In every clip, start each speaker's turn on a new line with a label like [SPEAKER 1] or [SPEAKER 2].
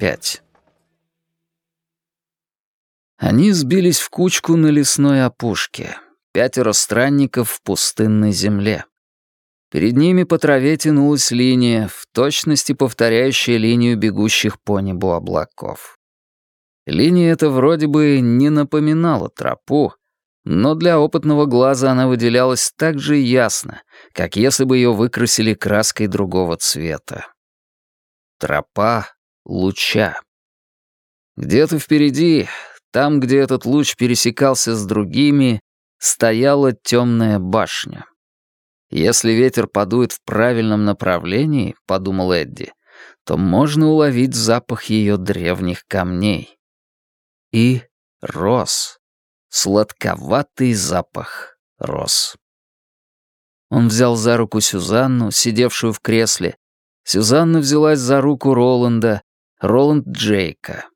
[SPEAKER 1] пять. Они сбились в кучку на лесной опушке. Пятеро странников в пустынной земле. Перед ними по траве тянулась линия, в точности повторяющая линию бегущих по небу облаков. Линия эта вроде бы не напоминала тропу, но для опытного глаза она выделялась так же ясно, как если бы ее выкрасили краской другого цвета. Тропа луча. Где-то впереди, там, где этот луч пересекался с другими, стояла темная башня. Если ветер подует в правильном направлении, подумал Эдди, то можно уловить запах ее древних камней. И роз. Сладковатый запах роз. Он взял за руку Сюзанну, сидевшую в кресле. Сюзанна взялась за руку Роланда, Роланд Джейка.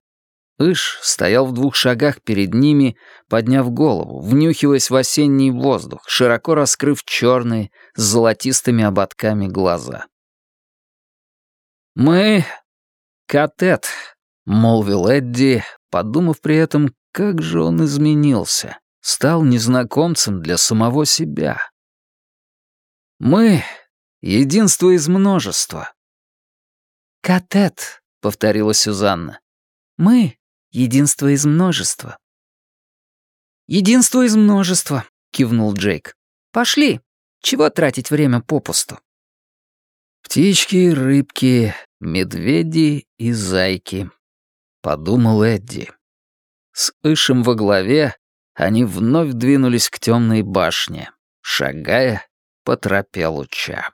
[SPEAKER 1] Иш стоял в двух шагах перед ними, подняв голову, внюхиваясь в осенний воздух, широко раскрыв черные с золотистыми ободками глаза. «Мы — катет», — молвил Эдди, подумав при этом, как же он изменился, стал незнакомцем для самого себя. «Мы — единство из множества».
[SPEAKER 2] «Катет», — повторила Сюзанна. «Мы Единство из множества». «Единство из множества», — кивнул Джейк. «Пошли. Чего тратить время попусту?»
[SPEAKER 1] «Птички, рыбки, медведи и зайки», — подумал Эдди. С Ишем во главе они вновь двинулись к темной башне, шагая по тропе луча.